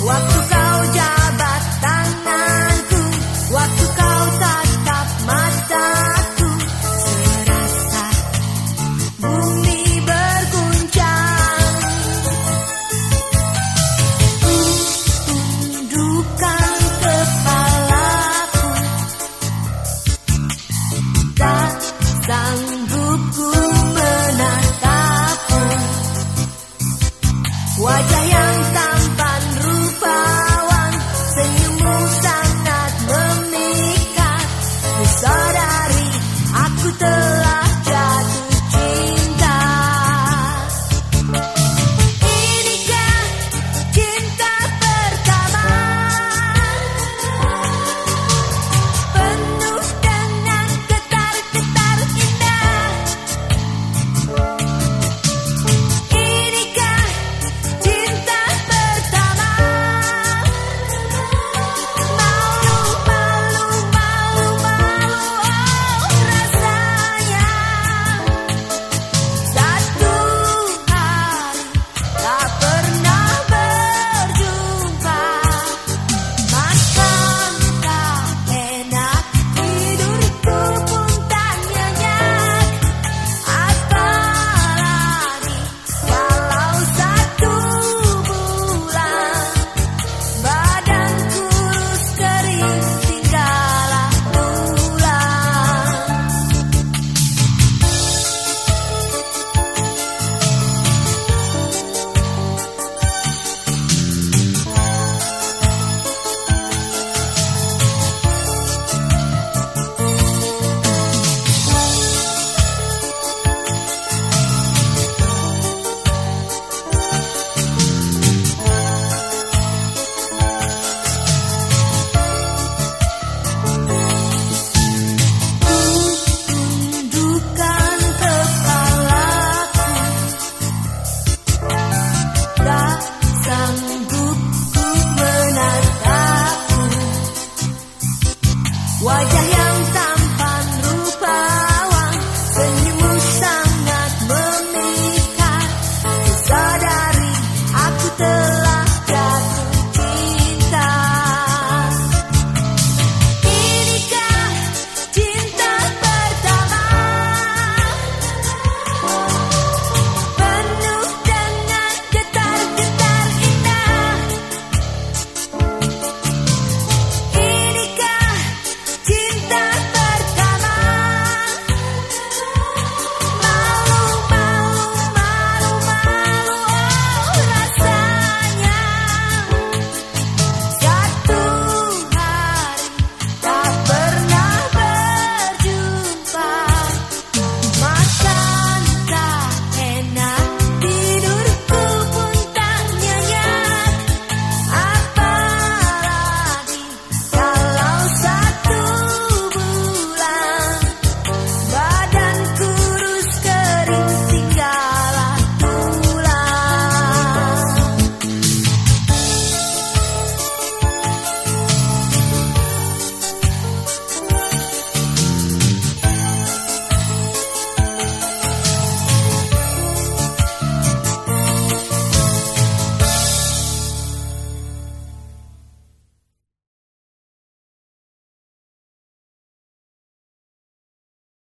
What.